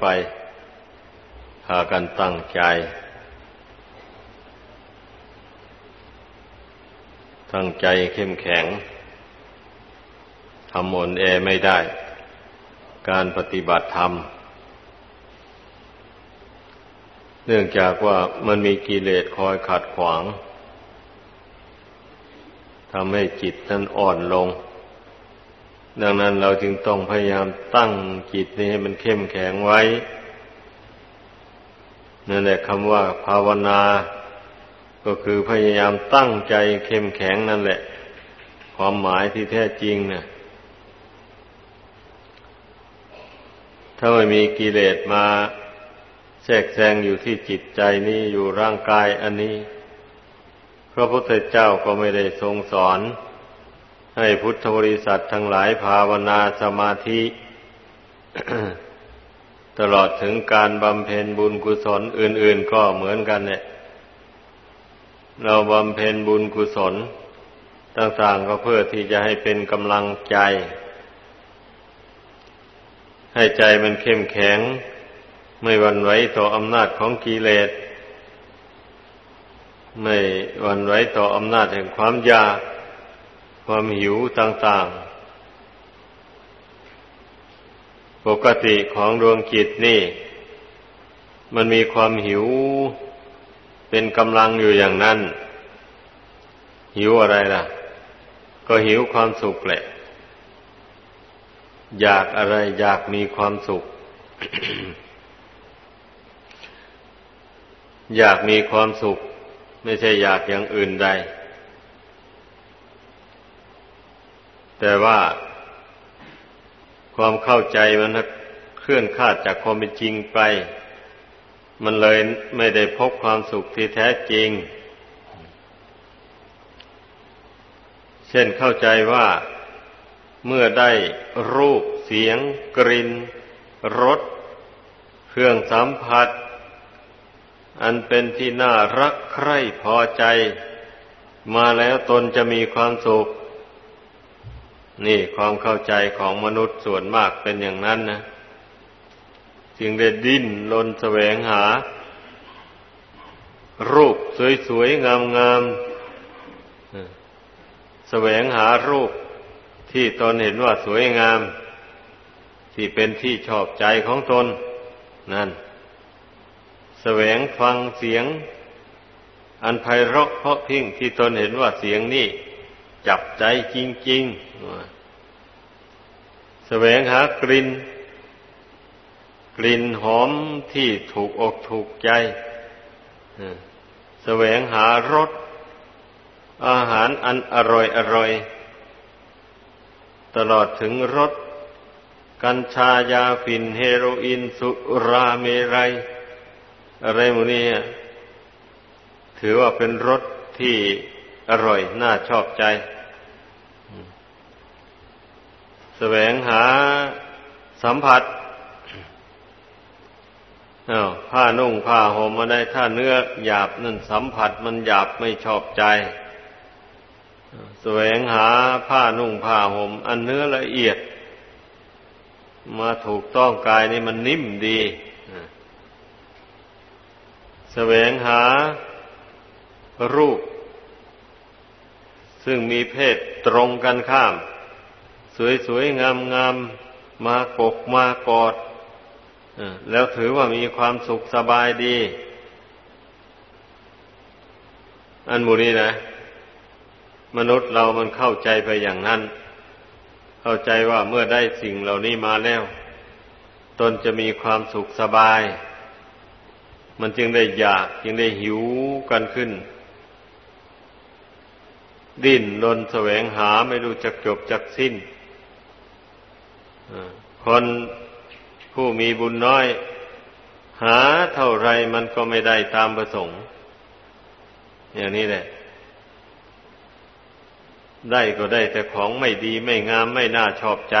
ไป พากันตั้งใจ ตั้งใจเข้มแข็งทำมนเอไม่ได้ การปฏิบัติธรรม เนื่องจากว่ามันมีกิเลสคอยขัดขวางทำให้จิตนั้นอ่อนลง ดังนั้นเราจึงต้องพยายามตั้งจิตนี้ให้มันเข้มแข็งไว้ นั่นแหละคำว่าภาวนา ก็คือพยายามตั้งใจเข้มแข็งนั่นแหละ ความหมายที่แท้จริงเนะ่ยถ้าไม่มีกิเลสมาแทรกแซงอยู่ที่จิตใจนี้อยู่ร่างกายอันนี้ พระพุทธเจ้าก็ไม่ได้ทรงสอน ให้พุทธบริษัททั้งหลายภาวนาสมาธิ ตลอดถึงการบำเพ็ญบุญกุศลอื่น ๆ ก็เหมือนกันเนี่ย เราบำเพ็ญบุญกุศล ต่างๆก็เพื่อที่จะให้เป็นกำลังใจ ให้ใจมันเข้มแข็ง ไม่หวั่นไหวต่ออำนาจของกิเลส ไม่วันไหวต่ออำนาจแห่งความอยาก ความหิวต่างๆ ปกติของดวงจิตนี่ มันมีความหิวเป็นกำลังอยู่อย่างนั้น หิวอะไรล่ะ ก็หิวความสุขแหละ อยากอะไรอยากมีความสุข อยากมีความสุข ไม่ใช่อยากอย่างอื่นใด แต่ว่าความเข้าใจมันเคลื่อนคาดจากความเป็นจริงไป มันเลยไม่ได้พบความสุขที่แท้จริง เช่นเข้าใจว่าเมื่อได้รูปเสียง กลิ่นรสเครื่องสัมผัส อันเป็นที่น่ารักใคร่พอใจ มาแล้วตนจะมีความสุข นี่ความเข้าใจของมนุษย์ส่วนมากเป็นอย่างนั้นนะจึงได้ดิ้นรนแสวงหา รูปสวยๆ งามๆแสวงหารูปที่ตนเห็นว่าสวยงาม ที่เป็นที่ชอบใจของตน นั่น แสวงฟังเสียง อันไพเราะเพราะพิ้งที่ตนเห็นว่าเสียงนี่ จับใจจริงๆแสวงหากลิ่น กลิ่นหอมที่ถูกอกถูกใจแสวงหารสอาหารอันอร่อยอร่อย ตลอดถึงรสกัญชายาฝิ่นเฮโรอีนสุราเมรัย อะไรมูนี้ถือว่าเป็นรสที่ อร่อย น่าชอบใจ แสวงหาสัมผัสผ้านุ่งผ้าห่มมาได้ถ้าเนื้อหยาบนั่นสัมผัสมันหยาบไม่ชอบใจ แสวงหาผ้านุ่งผ้าห่มอันเนื้อละเอียด มาถูกต้องกายนี่มันนิ่มดีแสวงหารูป ซึ่งมีเพศตรงกันข้าม สวยๆงามๆมากกมากอดแล้วถือว่ามีความสุขสบายดี อันมูนี้นะ มนุษย์เรามันเข้าใจไปอย่างนั้น เข้าใจว่าเมื่อได้สิ่งเหล่านี้มาแล้ว ตนจะมีความสุขสบาย มันจึงได้อยากจึงได้หิวกันขึ้น ดิ้นรนแสวงหาไม่รู้จักจบจักสิ้น คนผู้มีบุญน้อย หาเท่าไรมันก็ไม่ได้ตามประสงค์ อย่างนี้แหละ ได้ก็ได้แต่ของไม่ดีไม่งามไม่น่าชอบใจ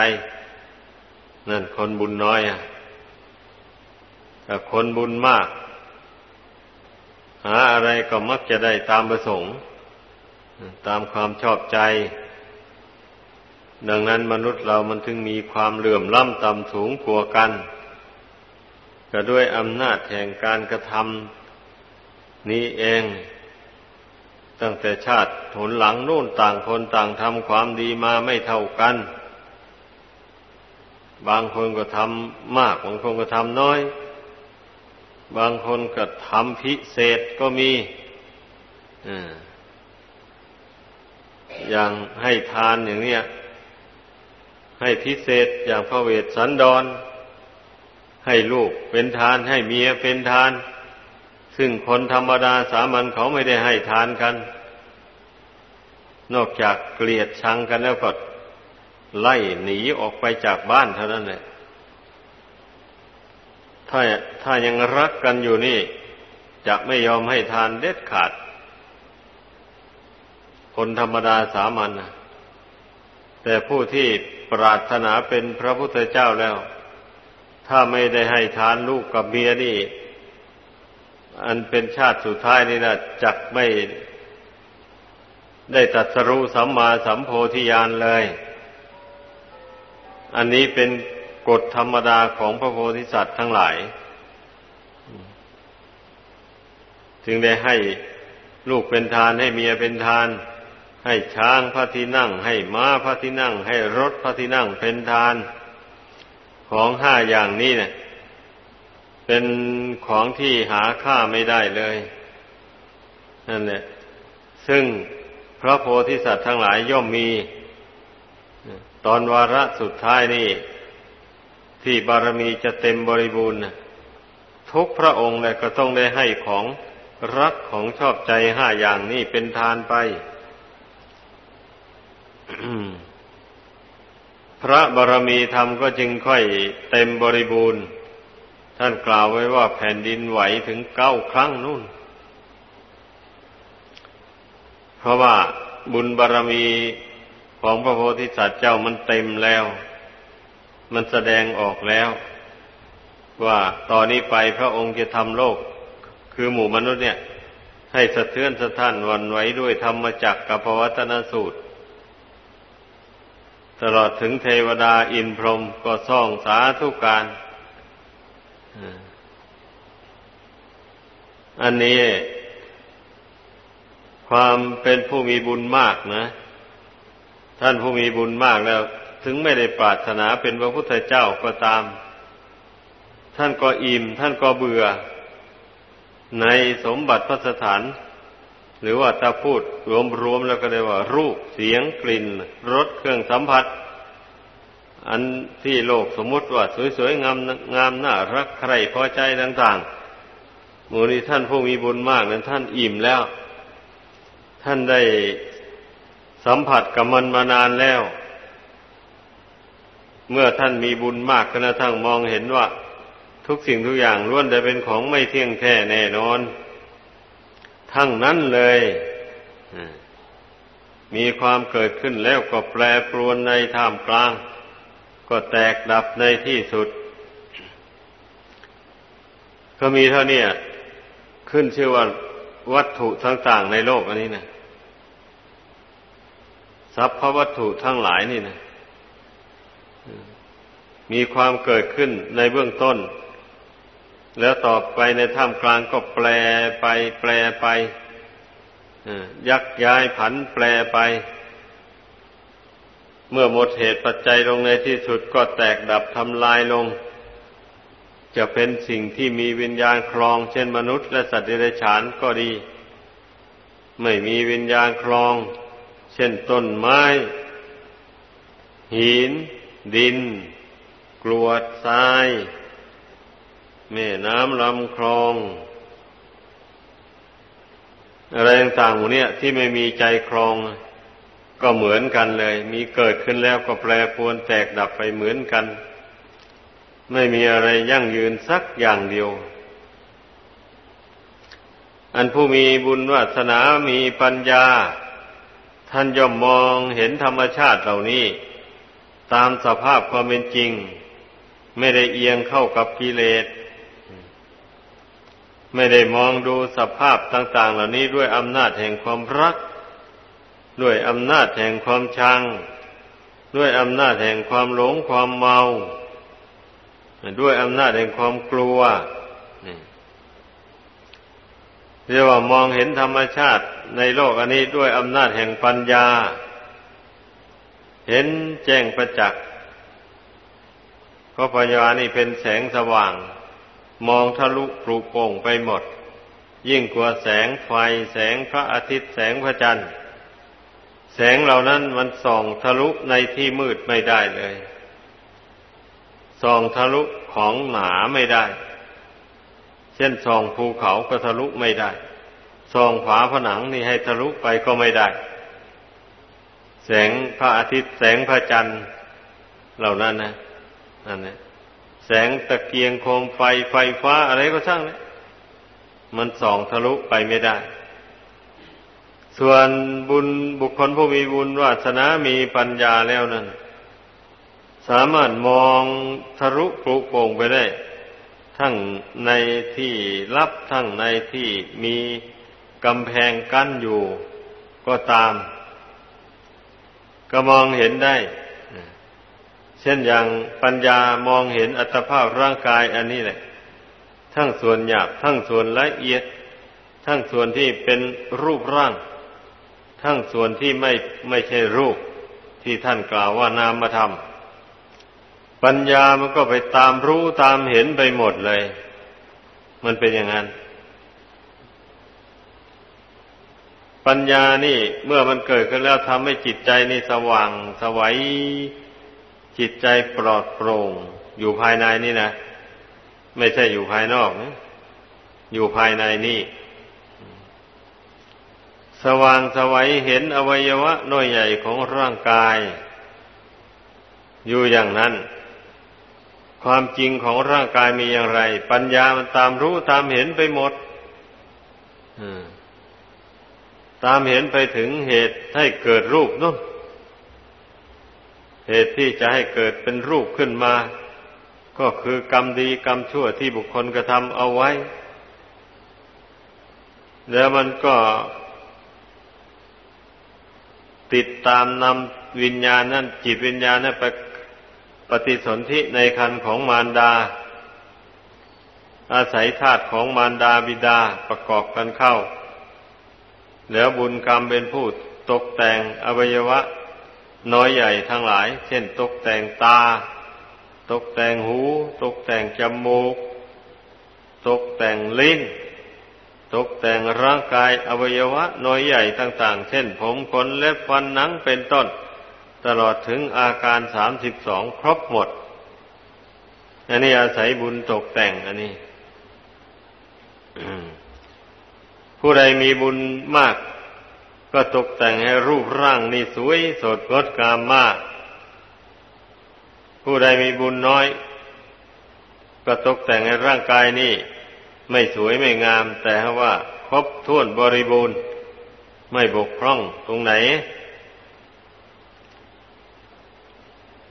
นั่นคนบุญน้อยอะแต่คนบุญมาก หาอะไรก็มักจะได้ตามประสงค์ ตามความชอบใจ ดังนั้นมนุษย์เรามันถึงมีความเหลื่อมล้ำต่ำสูงกว่ากัน ก็ด้วยอำนาจแห่งการกระทำนี้เอง ตั้งแต่ชาติผลหลังนู่นต่างคนต่างทำความดีมาไม่เท่ากัน บางคนก็ทำมาก บางคนก็ทำน้อย บางคนก็ทำพิเศษก็มีอ่า อย่างให้ทานอย่างเนี้ยให้พิเศษอย่างพระเวสสันดร ให้ลูกเป็นทานให้เมียเป็นทาน ซึ่งคนธรรมดาสามัญเขาไม่ได้ให้ทานกัน นอกจากเกลียดชังกันแล้วก็ไล่หนีออกไปจากบ้านเท่านั้นแหละถ้าถ้ายังรักกันอยู่นี่ จะไม่ยอมให้ทานเด็ดขาด คนธรรมดาสามัญนะแต่ผู้ที่ปรารถนาเป็นพระพุทธเจ้าแล้ว ถ้าไม่ได้ให้ทานลูกกับเมียนี่ อันเป็นชาติสุดท้ายนี่นะจักไม่ได้ตัดสรู้สัมมาสัมโพธิญาณเลย อันนี้เป็นกฎธรรมดาของพระโพธิสัตว์ทั้งหลาย จึงได้ให้ลูกเป็นทานให้เมียเป็นทาน ให้ช้างพระที่นั่ง ให้ม้าพระที่นั่ง ให้รถพระที่นั่งเป็นทาน ของห้าอย่างนี้เนี่ยเป็นของที่หาค่าไม่ได้เลยนั่นแหละซึ่งพระโพธิสัตว์ทั้งหลายย่อมมี ตอนวาระสุดท้ายนี่ ที่บารมีจะเต็มบริบูรณ์ทุกพระองค์เลยก็ต้องได้ให้ของรักของชอบใจห้าอย่างนี้เป็นทานไป พระบารมีธรรมก็จึงค่อยเต็มบริบูรณ์ ท่านกล่าวไว้ว่าแผ่นดินไหวถึงเก้าครั้งนู่น เพราะว่าบุญบารมีของพระโพธิสัตว์เจ้ามันเต็มแล้ว มันแสดงออกแล้ว ว่าตอนนี้ไปพระองค์จะทำโลก คือหมู่มนุษย์เนี่ย ให้สะเทือนสะท้านวันไหวด้วยธรรมจักรกับพวัตนสูตร ตลอดถึงเทวดาอินพรหมก็ส่องสาธุการอันนี้ ความเป็นผู้มีบุญมากนะ ท่านผู้มีบุญมากแล้ว ถึงไม่ได้ปรารถนาเป็นพระพุทธเจ้าก็ตาม ท่านก็อิ่ม ท่านก็เบื่อ ในสมบัติพระสถาน หรือว่าถ้าพูดรวมๆแล้วก็ได้ว่า รูปเสียงกลิ่นรสเครื่องสัมผัส อันที่โลกสมมติว่า สวยๆงามงามน่ารักใครพอใจต่างๆหมู่นี้ท่านผู้มีบุญมากนั้นท่านอิ่มแล้ว ท่านได้สัมผัสกับมันมานานแล้ว เมื่อท่านมีบุญมากกระทั่งมองเห็นว่า ทุกสิ่งทุกอย่างล้วนแต่เป็นของไม่เที่ยงแท้แน่นอน ทั้งนั้นเลยมีความเกิดขึ้นแล้วก็แปรปรวนในท่ามกลาง ก็แตกดับในที่สุด ก็มีเท่านี้ขึ้นชื่อว่าวัตถุต่างๆในโลกอันนี้นะทรัพย์วัตถุทั้งหลายนี่นะมีความเกิดขึ้นในเบื้องต้น แล้วต่อไปในท่ามกลางก็แปลไป แปลไปยักย้ายผันแปลไป เมื่อหมดเหตุปัจจัยลงในที่สุดก็แตกดับทำลายลง จะเป็นสิ่งที่มีวิญญาณครอง เช่นมนุษย์และสัตว์เดรัจฉานก็ดี ไม่มีวิญญาณครอง เช่นต้นไม้ หิน ดิน กรวดทราย แม่น้ำลำคลอง อะไรต่างๆหมดเนี่ย ที่ไม่มีใจครอง ก็เหมือนกันเลย มีเกิดขึ้นแล้วก็แปรปรวนแตกดับไปเหมือนกัน ไม่มีอะไรยั่งยืนสักอย่างเดียว อันผู้มีบุญวาสนามีปัญญา ท่านย่อมมองเห็นธรรมชาติเหล่านี้ ตามสภาพความเป็นจริง ไม่ได้เอียงเข้ากับกิเลส ไม่ได้มองดูสภาพต่าง ๆ เหล่านี้ด้วยอำนาจแห่งความรัก ด้วยอำนาจแห่งความชัง ด้วยอำนาจแห่งความหลงความเมา ด้วยอำนาจแห่งความกลัวเรียกว่ามองเห็นธรรมชาติในโลกอันนี้ด้วยอำนาจแห่งปัญญา เห็นแจ้งประจักษ์เพราะปัญญานี่เป็นแสงสว่าง มองทะลุปลุกโป่งไปหมด ยิ่งกว่าแสงไฟ แสงพระอาทิตย์แสงพระจันทร์ แสงเหล่านั้นมันส่องทะลุในที่มืดไม่ได้เลย ส่องทะลุของหนาไม่ได้ เช่นส่องภูเขาก็ทะลุไม่ได้ ส่องฝาผนังนี่ให้ทะลุไปก็ไม่ได้ แสงพระอาทิตย์แสงพระจันทร์เหล่านั้นนะนั่นนะ แสงตะเกียงโคมไฟไฟฟ้าอะไรก็ช่างเลยมันส่องทะลุไปไม่ได้ ส่วนบุญบุคคลผู้มีบุญวาสนามีปัญญาแล้วนั้น สามารถมองทะลุปลุกโป่งไปได้ ทั้งในที่ลับทั้งในที่มีกำแพงกั้นอยู่ก็ตาม ก็มองเห็นได้ เช่นอย่างปัญญามองเห็นอัตภาพร่างกายอันนี้แหละ ทั้งส่วนหยาบทั้งส่วนละเอียด ทั้งส่วนที่เป็นรูปร่าง ทั้งส่วนที่ไม่ไม่ใช่รูปที่ท่านกล่าวว่านามธรรม ปัญญามันก็ไปตามรู้ตามเห็นไปหมดเลย มันเป็นอย่างนั้น ปัญญานี่เมื่อมันเกิดขึ้นแล้วทำให้จิตใจนี่สว่างสวัย จิตใจปลอดโปร่ง อยู่ภายในนี่นะ ไม่ใช่อยู่ภายนอกนะอยู่ภายในนี่สว่างสวัยเห็นอวัยวะน้อยใหญ่ของร่างกาย อยู่อย่างนั้น ความจริงของร่างกายมีอย่างไร ปัญญามันตามรู้ตามเห็นไปหมดตามเห็นไปถึงเหตุให้เกิดรูปนู่น เหตุที่จะให้เกิดเป็นรูปขึ้นมา ก็คือกรรมดีกรรมชั่วที่บุคคลกระทำเอาไว้ แล้วมันก็ติดตามนำวิญญาณนั่นจิตวิญญาณนั่นไปปฏิสนธิในคันของมารดา อาศัยธาตุของมารดาบิดาประกอบกันเข้า แล้วบุญกรรมเป็นผู้ตกแต่งอวัยวะ น้อยใหญ่ทั้งหลาย เช่น ตกแต่งตา ตกแต่งหู ตกแต่งจมูก ตกแต่งลิ้น ตกแต่งร่างกายอวัยวะ น้อยใหญ่ต่าง ๆ เช่น ผมขนเล็บฟันหนังเป็นต้น ตลอดถึงอาการสามสิบสองครบหมด อันนี้อาศัยบุญตกแต่งอันนี้ผู้ใดมีบุญมาก ก็ตกแต่งให้รูปร่างนี่สวยสดงดงามมาก ผู้ใดมีบุญน้อย ก็ตกแต่งให้ร่างกายนี่ไม่สวยไม่งาม แต่ว่าครบถ้วนบริบูรณ์ ไม่บกพร่องตรงไหน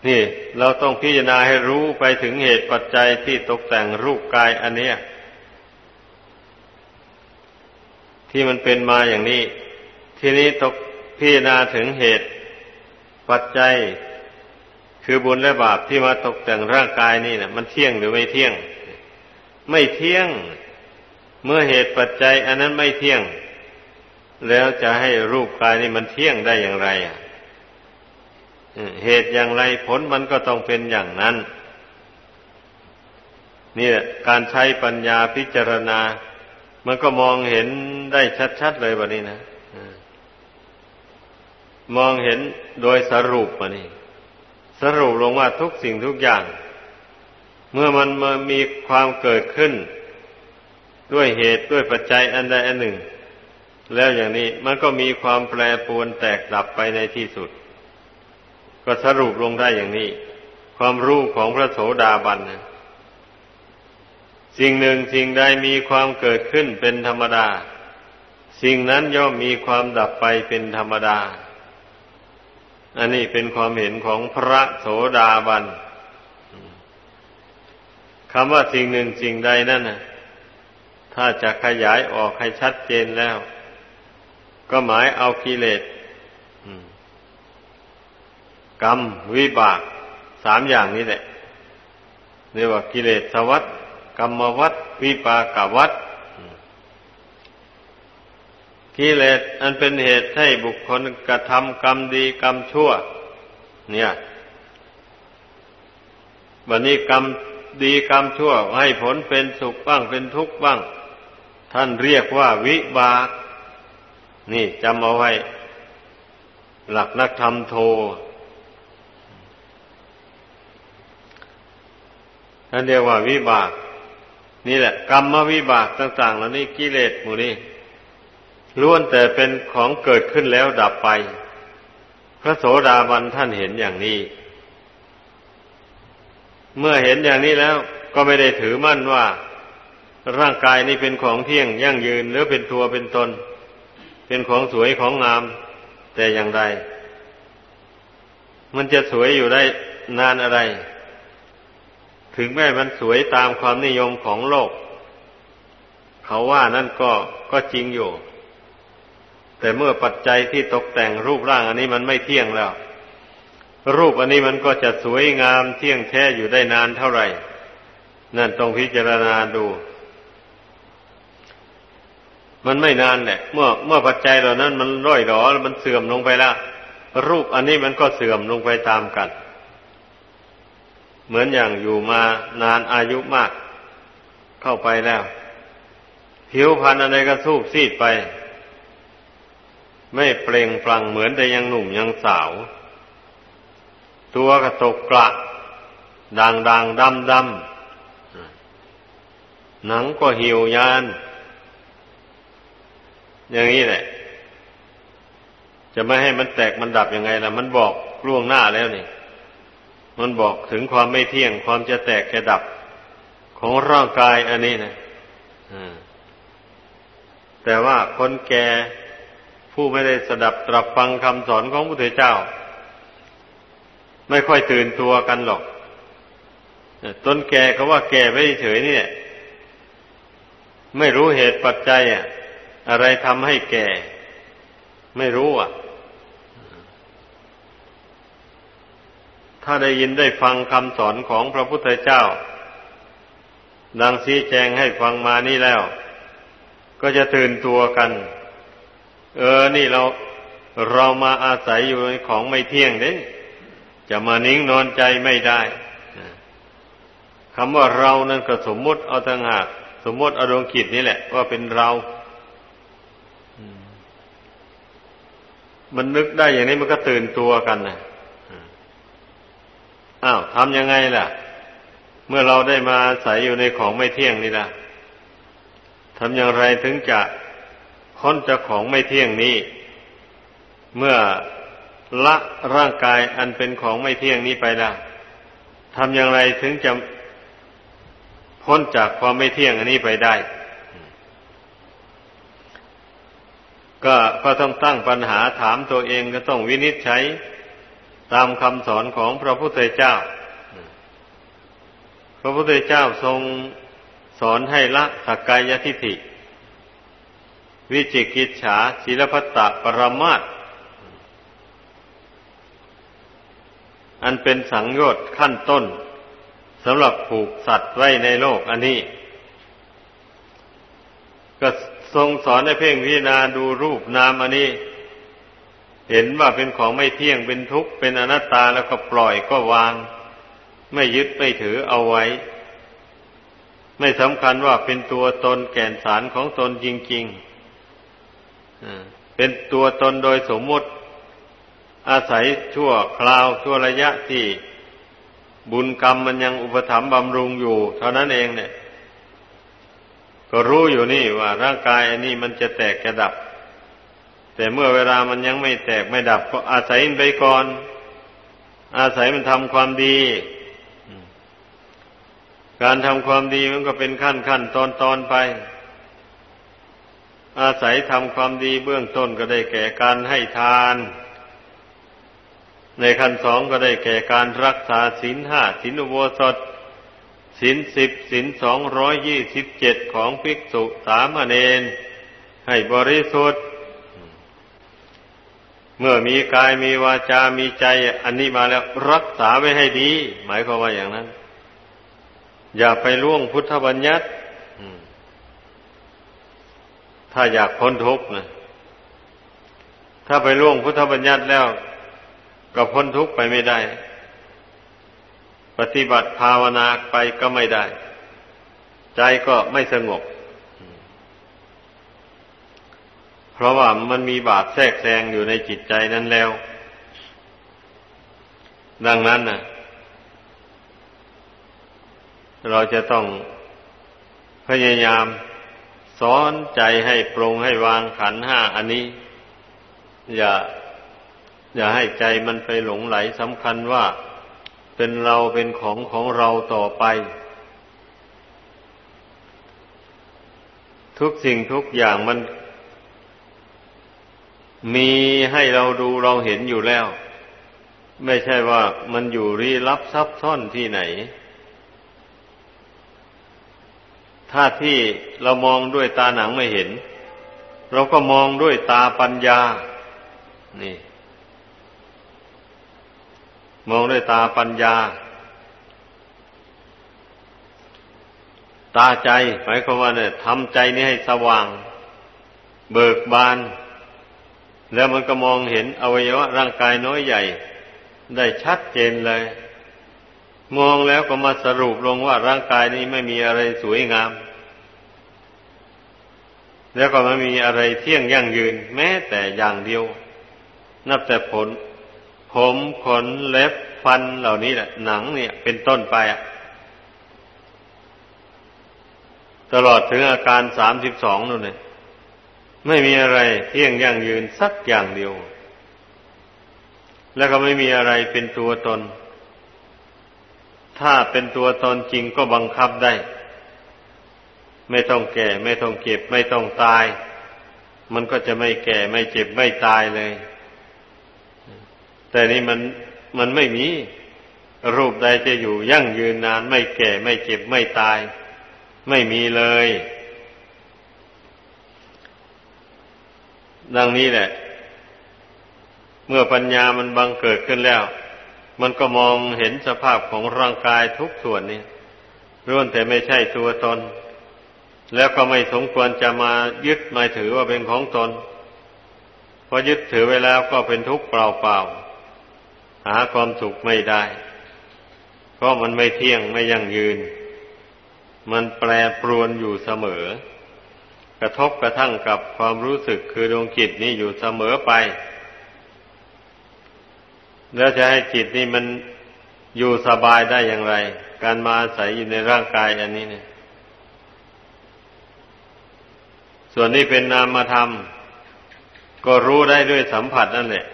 นี่เราต้องพิจารณาให้รู้ไปถึงเหตุปัจจัยที่ตกแต่งรูปกายอันเนี้ยที่มันเป็นมาอย่างนี้ ทีนี้ตกพิจารณาถึงเหตุ ปัจจัย คือบุญและบาปที่มาตกแต่งร่างกายนี่นะมันเที่ยงหรือไม่เที่ยง ไม่เที่ยง เมื่อเหตุปัจจัย อันนั้นไม่เที่ยง แล้วจะให้รูปกายนี่มันเที่ยงได้อย่างไรอะเหตุอย่างไรผลมันก็ต้องเป็นอย่างนั้น นี่การใช้ปัญญาพิจารณา มันก็มองเห็นได้ชัดๆเลยแบบนี้นะ มองเห็นโดยสรุปมานี่ สรุปลงว่าทุกสิ่งทุกอย่าง เมื่อมันมามีความเกิดขึ้น ด้วยเหตุด้วยปัจจัยอันใดอันหนึ่ง แล้วอย่างนี้มันก็มีความแปรปรวนแตกดับไปในที่สุด ก็สรุปลงได้อย่างนี้ ความรู้ของพระโสดาบันนะสิ่งหนึ่งสิ่งใดมีความเกิดขึ้นเป็นธรรมดา สิ่งนั้นย่อมมีความดับไปเป็นธรรมดา อันนี้เป็นความเห็นของพระโสดาบันคำว่าสิ่งหนึ่งสิ่งใดนั่นนะถ้าจะขยายออกให้ชัดเจนแล้ว ก็หมายเอากิเลสกรรมวิบากสามอย่างนี้แหละเรียกว่ากิเลสวัฏกรรมวัฏวิปากวัฏ กิเลสอันเป็นเหตุให้บุคคลกระทำกรรมดีกรรมชั่ว เนี่ยวันนี้กรรมดีกรรมชั่วให้ผลเป็นสุขบ้างเป็นทุกข์บ้าง ท่านเรียกว่าวิบาก นี่จำเอาไว้ หลักนักธรรมโทนั่นเรียกว่าวิบาก นี่แหละ กรรมวิบากต่างๆแล้วนี่กิเลสหมู่นี้ ล้วนแต่เป็นของเกิดขึ้นแล้วดับไป พระโสดาบันท่านเห็นอย่างนี้ เมื่อเห็นอย่างนี้แล้วก็ไม่ได้ถือมั่นว่า ร่างกายนี้เป็นของเที่ยงยั่งยืนหรือเป็นตัวเป็นตน เป็นของสวยของงาม แต่อย่างใดมันจะสวยอยู่ได้นานอะไร ถึงแม้มันสวยตามความนิยมของโลก เขาว่านั่นก็ก็จริงอยู่ แต่เมื่อปัจจัยที่ตกแต่งรูปร่างอันนี้มันไม่เที่ยงแล้ว รูปอันนี้มันก็จะสวยงามเที่ยงแท้อยู่ได้นานเท่าไหร่ นั่นต้องพิจารณาดู มันไม่นานแหละเมื่อเมื่อปัจจัยเหล่านั้น มันร่อยหรอมันเสื่อมลงไปแล้วรูปอันนี้มันก็เสื่อมลงไปตามกัน เหมือนอย่างอยู่มานานอายุมาก เข้าไปแล้ว ผิวพรรณอะไรก็สูบซีดไป ไม่เปล่งปลั่งเหมือนแต่ยังหนุ่มยังสาว ตัวกระตกกระด่างด่างดำดำหนังก็หี่ยวยาน อย่างนี้แหละ จะไม่ให้มันแตกมันดับยังไงล่ะ มันบอกล่วงหน้าแล้วนี่ มันบอกถึงความไม่เที่ยงความจะแตกจะดับของร่างกายอันนี้นะแต่ว่าคนแก่ ผู้ไม่ได้สดับตรับฟังคำสอนของพระพุทธเจ้า ไม่ค่อยตื่นตัวกันหรอกต้นแก่เขาว่าแก่ไม่เฉยนี่ไม่รู้เหตุปัจจัยอะอะไรทำให้แก่ ไม่รู้อะ ถ้าได้ยินได้ฟังคำสอนของพระพุทธเจ้า ดังชี้แจงให้ฟังมานี่แล้ว ก็จะตื่นตัวกัน เออ นี่เราเรามาอาศัยอยู่ในของไม่เที่ยงเด้จะมานิ่งนอนใจไม่ได้คำว่าเรานั่นก็สมมติเอาทางหากสมมติเอาดวงขิดนี่แหละ ว่าเป็นเรามันนึกได้อย่างนี้มันก็ตื่นตัวกันนะอ้าวทำยังไงล่ะ เมื่อเราได้มาอาศัยอยู่ในของไม่เที่ยงนี่ล่ะทำอย่างไรถึงจะ พ้นจากของไม่เที่ยงนี้ เมื่อละร่างกายอันเป็นของไม่เที่ยงนี้ไปแล้วทำอย่างไรถึงจะพ้นจากความไม่เที่ยงอันนี้ไปได้ ก็ก็ต้องตั้งปัญหาถามตัวเองก็ต้องวินิจฉัยตามคำสอนของพระพุทธเจ้า พระพุทธเจ้าทรงสอนให้ละสักกายทิฏฐิ วิจิกิจฉาศิลพัตตปรมาตอันเป็นสังโยชน์ขั้นต้นสำหรับผูกสัตว์ไว้ในโลกอันนี้ ก็ทรงสอนให้เพ่งพิจารณาดูรูปนามอันนี้ เห็นว่าเป็นของไม่เที่ยงเป็นทุกข์เป็นอนัตตาแล้วก็ปล่อยก็วาง ไม่ยึดไม่ถือเอาไว้ ไม่สำคัญว่าเป็นตัวตนแก่นสารของตนจริง ๆ เป็นตัวตนโดยสมมุติ อาศัยชั่วคราวชั่วระยะที่บุญกรรมมันยังอุปถัมภ์บำรุงอยู่ เท่านั้นเองเนี่ย ก็รู้อยู่นี่ว่าร่างกายอันนี้มันจะแตกจะดับ แต่เมื่อเวลามันยังไม่แตกไม่ดับ ก็อาศัยไปก่อน อาศัยมันทำความดี การทำความดีมันก็เป็นขั้นขั้นตอนตอนไป อาศัยทำความดีเบื้องต้นก็ได้แก่การให้ทาน ในขั้นสองก็ได้แก่การรักษาศีลห้าศีลอุโบสถศีลสิบศีลสองร้อยยี่สิบเจ็ดของภิกษุสามเณรให้บริสุทธิ์ เมื่อมีกายมีวาจา มีใจ อันนี้มาแล้วรักษาไว้ให้ดี หมายความว่าอย่างนั้น อย่าไปล่วงพุทธบัญญัติ ถ้าอยากพ้นทุกข์นะถ้าไปล่วงพุทธบัญญัติแล้ว ก็พ้นทุกข์ไปไม่ได้ ปฏิบัติภาวนาไปก็ไม่ได้ ใจก็ไม่สงบ เพราะว่ามันมีบาปแทรกแซงอยู่ในจิตใจนั้นแล้ว ดังนั้นนะเราจะต้องพยายาม สอนใจให้ปรงให้วางขันห้าอันนี้ อย่า อย่าให้ใจมันไปหลงไหลสำคัญว่าเป็นเราเป็นของของเราต่อไป ทุกสิ่งทุกอย่างมัน มีให้เราดูเราเห็นอยู่แล้ว ไม่ใช่ว่ามันอยู่รีลับซับซ้อนที่ไหน ถ้าที่เรามองด้วยตาหนังไม่เห็น เราก็มองด้วยตาปัญญา นี่ มองด้วยตาปัญญา ตาใจหมายความว่าเนี่ยทำใจนี้ให้สว่าง เบิกบาน แล้วมันก็มองเห็นอวัยวะร่างกายน้อยใหญ่ ได้ชัดเจนเลย มองแล้วก็มาสรุปลงว่าร่างกายนี้ไม่มีอะไรสวยงาม แล้วก็ไม่มีอะไรเที่ยงยั่งยืน แม้แต่อย่างเดียว นับแต่ผล ผมขนเล็บฟันเหล่านี้แหละ หนังเนี่ย เป็นต้นไปอะตลอดถึงอาการสามสิบสองนู่นเลยไม่มีอะไรเที่ยงยั่งยืนสักอย่างเดียว แล้วก็ไม่มีอะไรเป็นตัวตน ถ้าเป็นตัวตนจริงก็บังคับได้ ไม่ต้องแก่ ไม่ต้องเก็บ ไม่ต้องตาย มันก็จะไม่แก่ไม่เจ็บไม่ตายเลย แต่นี่มันมันไม่มี รูปใดจะอยู่ยั่งยืนนาน ไม่แก่ไม่เจ็บไม่ตาย ไม่มีเลย ดังนี้แหละ เมื่อปัญญามันบังเกิดขึ้นแล้ว มันก็มองเห็นสภาพของร่างกายทุกส่วนนี่ล้วนแต่ไม่ใช่ตัวตน แล้วก็ไม่สมควรจะมายึดมาถือว่าเป็นของตนพอยึดถือไว้แล้วก็เป็นทุกข์เปล่าๆหาความสุขไม่ได้ เพราะมันไม่เที่ยงไม่ยั่งยืน มันแปรปรวนอยู่เสมอ กระทบกระทั่งกับความรู้สึกคือดวงจิตนี้อยู่เสมอไป แล้วจะให้จิตนี่มันอยู่สบายได้อย่างไร การมาอาศัยอยู่ในร่างกายอันนี้เนี่ย ส่วนนี้เป็นนามธรรม ก็รู้ได้ด้วยสัมผัสนั่นแหละ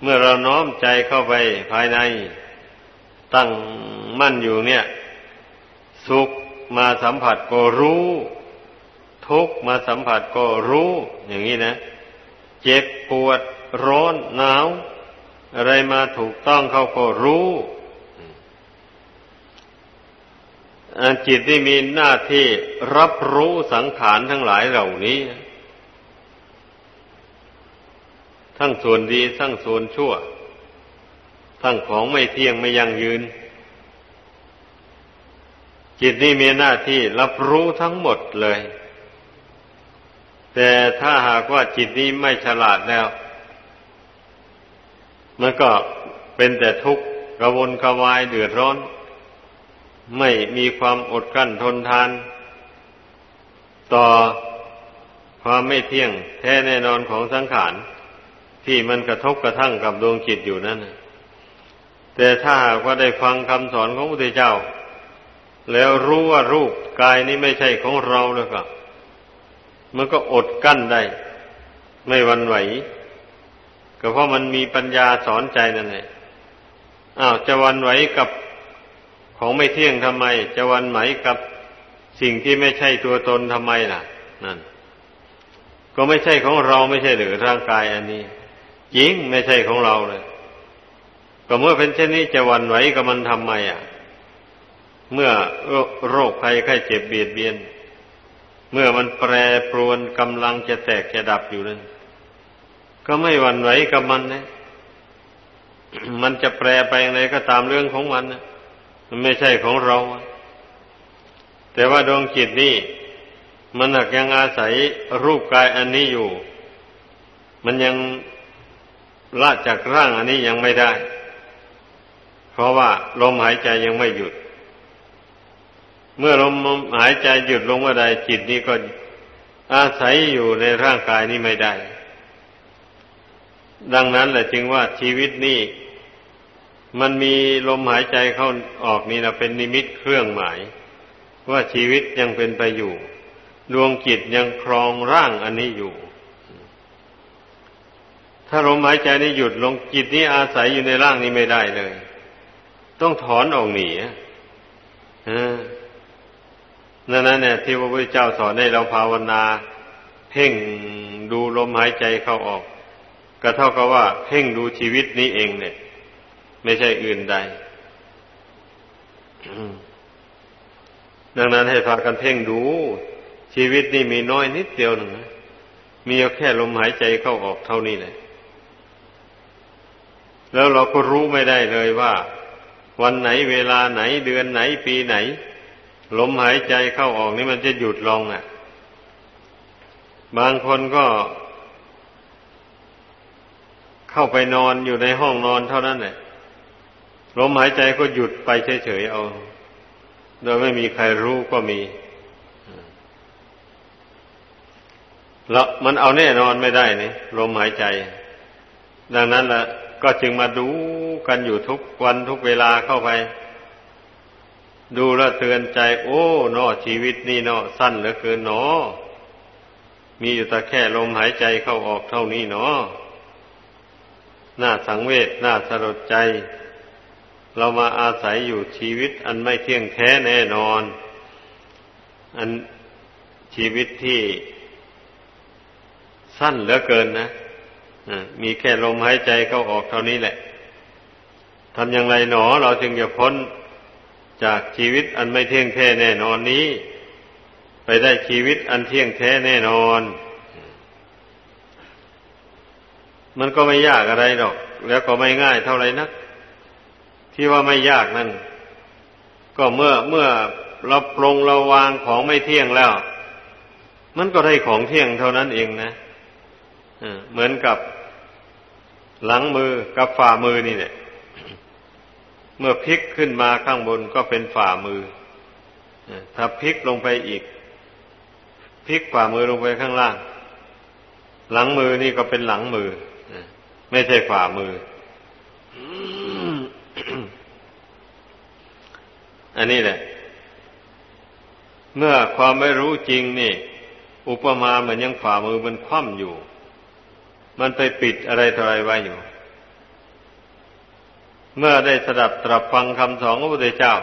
เมื่อเราน้อมใจเข้าไปภายใน ตั้งมั่นอยู่เนี่ย สุขมาสัมผัสก็รู้ ทุกมาสัมผัสก็รู้ อย่างนี้นะ เจ็บปวด ร้อนหนาว อะไรมาถูกต้องเขาก็รู้อันจิตที่มีหน้าที่รับรู้สังขารทั้งหลายเหล่านี้ ทั้งส่วนดีทั้งส่วนชั่ว ทั้งของไม่เที่ยงไม่ยั่งยืน จิตนี้มีหน้าที่รับรู้ทั้งหมดเลย แต่ถ้าหากว่าจิตนี้ไม่ฉลาดแล้ว มันก็เป็นแต่ทุกข์กระวนกระวายเดือดร้อน ไม่มีความอดกั้นทนทาน ต่อความไม่เที่ยงแท้แน่นอนของสังขารที่มันกระทบกระทั่งกับดวงจิตอยู่นั่นแต่ถ้ากว่าได้ฟังคำสอนของพระพุทธเจ้า แล้วรู้ว่ารูปกายนี้ไม่ใช่ของเราแล้วก็มันก็อดกั้นได้ ไม่วันไหว ก็เพราะมันมีปัญญาสอนใจนั่นแหละอ้าวจะวันไหวกับของไม่เที่ยงทำไม จะวันไหวกับสิ่งที่ไม่ใช่ตัวตนทำไมล่ะ นั่น ก็ไม่ใช่ของเราไม่ใช่หรือร่างกายอันนี้จริงไม่ใช่ของเราเลยก็เมื่อเป็นเช่นนี้จะวันไหวกับมันทำไมอะ เมื่อโรคภัยไข้เจ็บเบียดเบียน เมื่อมันแปรปรวนกำลังจะแตกจะดับอยู่นั่น ก็ไม่หวั่นไหวกับมันนะมันจะแปรไปอย่างไรก็ตามเรื่องของมันนะมันไม่ใช่ของเรา แต่ว่าดวงจิตนี่มันหนักยังอาศัยรูปกายอันนี้อยู่ มันยังละจากร่างอันนี้ยังไม่ได้ เพราะว่าลมหายใจยังไม่หยุด เมื่อลมหายใจหยุดลงเมื่อใดจิตนี้ก็อาศัยอยู่ในร่างกายนี้ไม่ได้ ดังนั้นแหละจึงว่าชีวิตนี้มันมีลมหายใจเข้าออกนี่นะเป็นนิมิตเครื่องหมาย ว่าชีวิตยังเป็นไปอยู่ ดวงจิตยังครองร่างอันนี้อยู่ ถ้าลมหายใจนี้หยุดลงจิตนี้อาศัยอยู่ในร่างนี้ไม่ได้เลย ต้องถอนออกหนีนั่นนั่นเนี่ยที่พระพุทธเจ้าสอนให้เราภาวนา เพ่งดูลมหายใจเข้าออก ก็เท่ากับว่าเพ่งดูชีวิตนี้เองเนี่ย ไม่ใช่อื่นใดดังนั้นให้พากันเพ่งดู ชีวิตนี่มีน้อยนิดเดียวหนึ่งมีแค่ลมหายใจเข้าออกเท่านี้เลยแล้วเราก็รู้ไม่ได้เลยว่า วันไหนเวลาไหนเดือนไหนปีไหน ลมหายใจเข้าออกนี่มันจะหยุดลงอะ บางคนก็ เข้าไปนอนอยู่ในห้องนอนเท่านั้นแหละลมหายใจก็หยุดไปเฉยๆเอา โดยไม่มีใครรู้ก็มีแล้วมันเอาแน่นอนไม่ได้นี่ลมหายใจ ดังนั้นละก็จึงมาดูกันอยู่ทุกวันทุกเวลาเข้าไป ดูแลเตือนใจ โอ้นอชีวิตนี่นอสั้นเหลือเกินนอมีอยู่แต่แค่ลมหายใจเข้าออกเท่านี้นอ น่าสังเวชน่าสลดใจ เรามาอาศัยอยู่ชีวิตอันไม่เที่ยงแท้แน่นอน อันชีวิตที่สั้นเหลือเกินนะมีแค่ลมหายใจเข้าออกเท่านี้แหละทำอย่างไรหนอเราจึงจะพ้นจากชีวิตอันไม่เที่ยงแท้แน่นอนนี้ ไปได้ชีวิตอันเที่ยงแท้แน่นอน มันก็ไม่ยากอะไรหรอก แล้วก็ไม่ง่ายเท่าไรนัก ที่ว่าไม่ยากนั่นก็เมื่อเมื่อเราปรงเราวางของไม่เที่ยงแล้ว มันก็ได้ของเที่ยงเท่านั้นเองนะเหมือนกับหลังมือกับฝ่ามือนี่เนี่ยเมื่อพลิกขึ้นมาข้างบนก็เป็นฝ่ามือถ้าพลิกลงไปอีกพลิกฝ่ามือลงไปข้างล่าง หลังมือนี่ก็เป็นหลังมือ ไม่ใช่ฝ่ามือ อันนี้แหละ เมื่อความไม่รู้จริงนี่ อุปมาเหมือนยังฝ่ามือมันคว่ำอยู่ มันไปปิดอะไรต่ออะไรไว้อยู่ เมื่อได้สดับตรับฟังคำสอนของพระพุทธเจ้า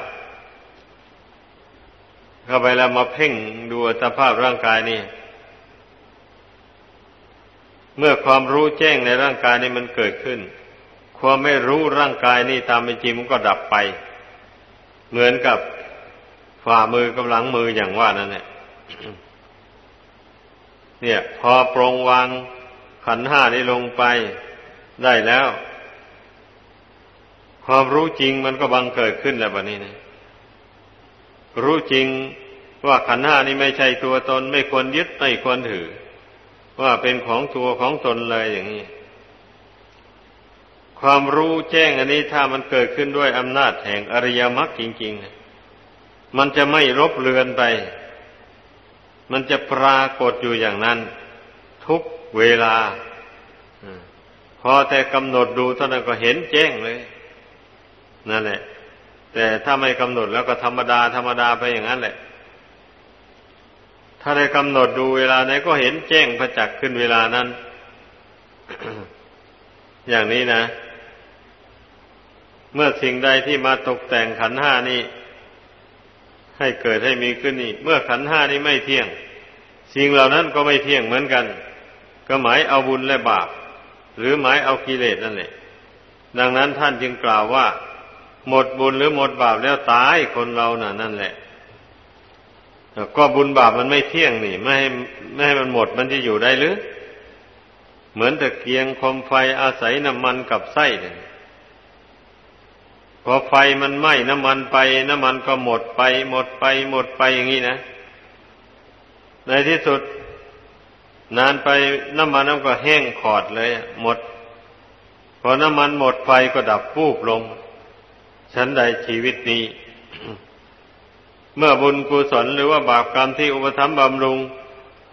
เข้าไปแล้วมาเพ่งดูสภาพร่างกายนี่ เมื่อความรู้แจ้งในร่างกายนี่มันเกิดขึ้น ความไม่รู้ร่างกายนี่ตามเป็นจริงมันก็ดับไป เหมือนกับฝ่ามือกำลังมืออย่างว่านั่นแหละเนี่ย พอปรงวางขันห้านี้ลงไปได้แล้ว ความรู้จริงมันก็บังเกิดขึ้นแล้วแบบนี้นะรู้จริงว่าขันห้านี้ไม่ใช่ตัวตน ไม่ควรยึดไม่ควรถือ ว่าเป็นของตัวของตนเลยอย่างนี้ ความรู้แจ้งอันนี้ถ้ามันเกิดขึ้นด้วยอำนาจแห่งอริยมรรคจริงๆ มันจะไม่รบเลือนไป มันจะปรากฏอยู่อย่างนั้น ทุกเวลาพอแต่กำหนดดูเท่านั้นก็เห็นแจ้งเลย นั่นแหละ แต่ถ้าไม่กำหนดแล้วก็ธรรมดาธรรมดาไปอย่างนั้นแหละ ถ้าได้กำหนดดูเวลาไหนก็เห็นแจ้งประจักษ์ขึ้นเวลานั้น อย่างนี้นะ เมื่อสิ่งใดที่มาตกแต่งขันห้านี้ ให้เกิดให้มีขึ้นนี่ เมื่อขันห้านี้ไม่เที่ยง สิ่งเหล่านั้นก็ไม่เที่ยงเหมือนกัน ก็หมายเอาบุญและบาป หรือหมายเอากิเลสนั่นแหละดังนั้นท่านจึงกล่าวว่า หมดบุญหรือหมดบาปแล้วตายคนเราน่ะ นั่นแหละ ก็บุญบาปมันไม่เที่ยงนี่ ไม่ให้ไม่ให้มันหมดมันจะอยู่ได้หรือ เหมือนตะเกียงคมไฟอาศัยน้ำมันกับไส้เนี่ยพอไฟมันไหม้น้ำมันไปน้ำมันก็หมดไป หมดไป หมดไปอย่างนี้นะ ในที่สุด นานไปน้ำมันมันก็แห้งขอดเลย หมด พอน้ำมันหมดไฟก็ดับปูบลง ฉันใดชีวิตนี้ เมื่อบุญกุศลหรือว่าบาปกรรมที่อุปถัมภ์บำรุง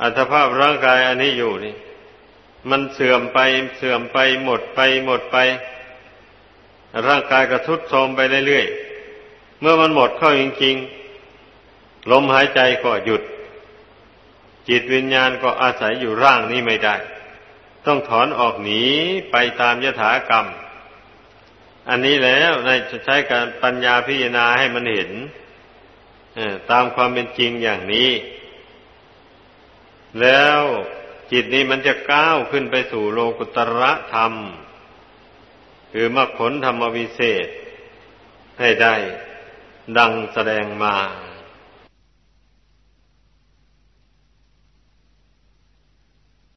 อัตภาพร่างกายอันนี้อยู่นี่ มันเสื่อมไปเสื่อมไปหมดไปหมดไป ร่างกายกระทุดโทรมไปเรื่อยๆเมื่อมันหมดเข้าจริงๆลมหายใจก็หยุด จิตวิญญาณก็อาศัยอยู่ร่างนี้ไม่ได้ ต้องถอนออกหนีไปตามยถากรรม อันนี้แล้วในใช้การปัญญาพิจารณาให้มันเห็น ตามความเป็นจริงอย่างนี้ แล้วจิตนี้มันจะก้าวขึ้นไปสู่โลกุตระธรรม คือมรรคผลธรรมวิเศษให้ได้ดังแสดงมา